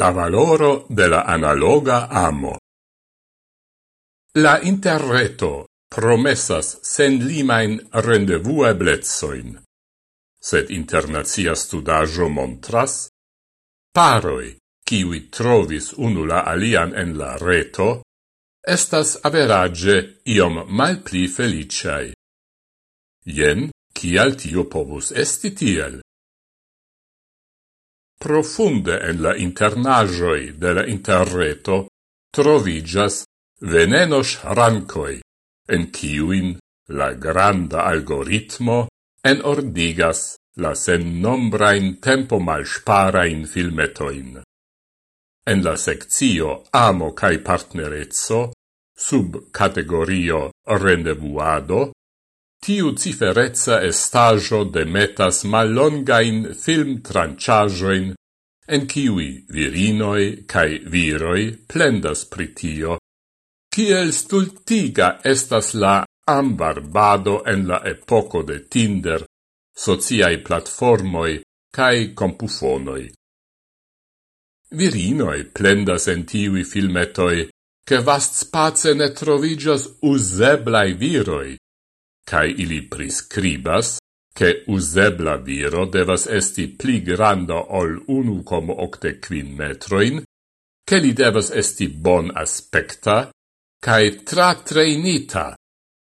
la valoro de la analoga amo. La interreto promessas sen limain rendevueblezoin, sed internazia studajo montras, paroi, kiwi trovis unu la alian en la reto, estas average iom mal pli feliciai. Jen, kial tio povus esti tiel? Profunde en la internajoi de la interreto trovigas venenos rancoi, en kiuin la granda algoritmo en ordigas la sen nombrain tempo malsparain filmetoin. En la sectio Amo cae Partnerezzo, sub categorio Rendevuado, Tiu ciferezza estajo demetas mallongain film tranciajoin, en kiwi virinoi cae viroi plendas pritio, kiel stultiga estas la ambarbado en la epoco de Tinder, sociai platformoi cae compufonoi. Virinoi plendas en tiui filmetoi, che vast space ne trovigas useblai viroi, cae ili prescribas, che usebla viro devas esti pli granda ol unu com octe quin metroin, che li devas esti bon aspecta, cae tratreinita,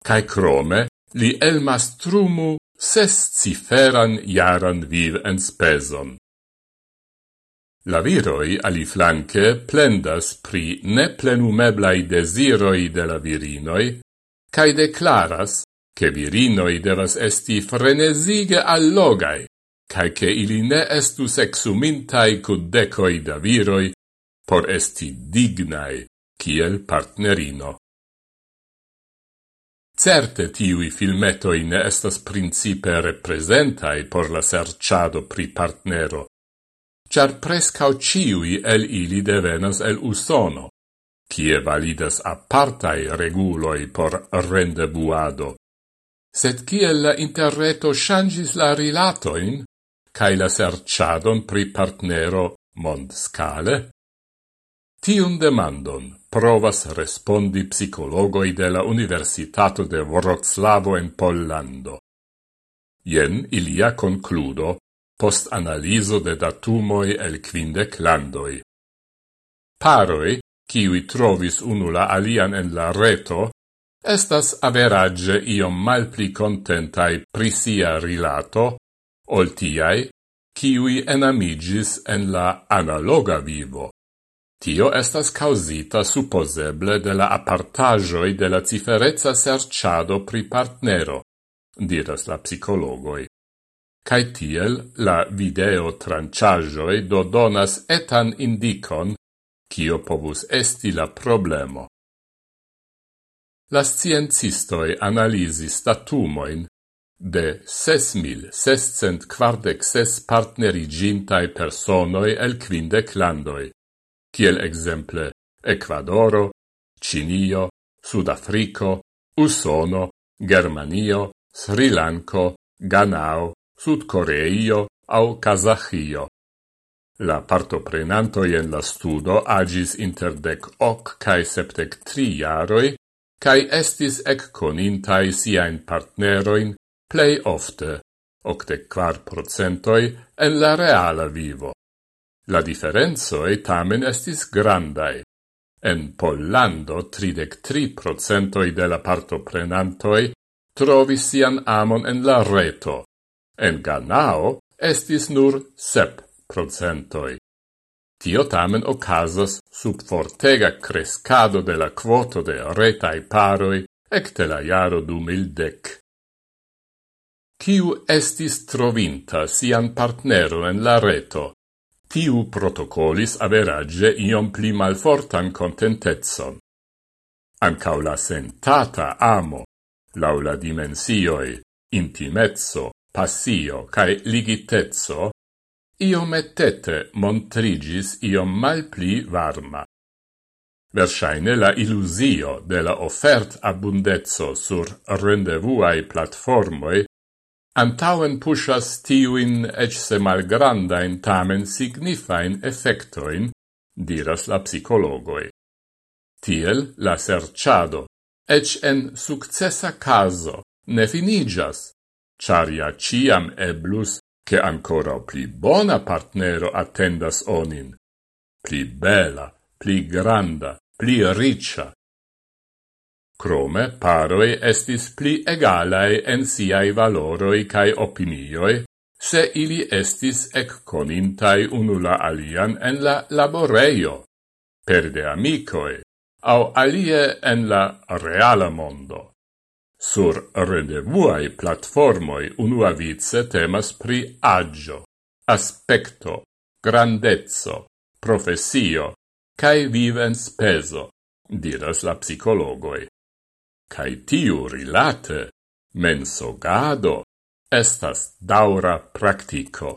cae crome li elmastrumu ses ciferan jaran viv en speson. La viroi ali flanque plendas pri neplenumeblai desiroi de la virinoi, cae declaras che virinoi devas esti frenesige allogai, cae che ili ne estu sexumintai cud decoi da viroi por esti dignai kiel partnerino. Certe tiui filmetoi ne estas principe representai por la serciado pri partnero, char prescau ciui el ili devenas el usono, kie validas apartai reguloi por rendebuado sed kiel la interreto changis la rilatoin, cae la serciadon pri partnero mond scale? Tiun demandon provas respondi psicologoi de la Universitato de Wroclavo en Pollando. Jen ilia concludo post analiso de datumoi el quindec landoi. Paroi, kiwi trovis unula alian en la reto, Estas average iom malpli contentai prisia rilato, ol tiai, kiui enamigis en la analoga vivo. Tio estas causita supposeble de la apartajoi de la ciferezza serciado pri partnero, diras la psicologoi. Cai tiel la video tranciagioi do donas etan indicon, cio povus esti la problemo la sciencistoi analisis datumoin de 6.646 partnerigintai personoi el quindec landoi, kiel exemple Ecuadoro, Cinio, Sudafrico, Usono, Germanio, Sri Lanko, Ganao, Sudcoreio au Kazahio. La partoprenantoi en la studo agis inter dec hoc cae septec tri jaroi cae estis ecconintai siain partneroin plei ofte, octec quar procentoi en la reala vivo. La differenzoi tamen estis grandai. En Pollando 33% de la partoprenantoi trovis sian amon en la reto. En Ganao estis nur 7%. Tio tamen ocasas sub fortega crescado de la quoto de retai paroi ecte la jaro du mildec. Ciu estis trovinta sian partnero en la reto, tiu protocolis average iom pli malfortan contentezzon. Ancau la sentata amo, laula dimensioi, intimezzo, passio cae ligitezzo, iometete montrigis iom malpli varma. Versaine la illusio de la offert abundezzo sur rendevuae platformoi antauen pushas tiuin ec se malgrandain tamen signifain effectoin, diras la psicologoi. Tiel la serciado, ec en successa caso, ne finigas, charia ciam eblus che ancora pli bona partnero attendas onin, pli bela, pli granda, pli riccia. Crome paroi estis pli egalae en siai valoroi cae opinioi, se ili estis ec conintai unula alian en la laboreio, per de amicoe, au alie en la reala mondo. Sur renevuai platformoi unuavice temas pri agio, aspecto, grandezzo, profesio, cae vivens peso, diras la psicologoi. Cae tiu rilate, mensogado, estas daura practico.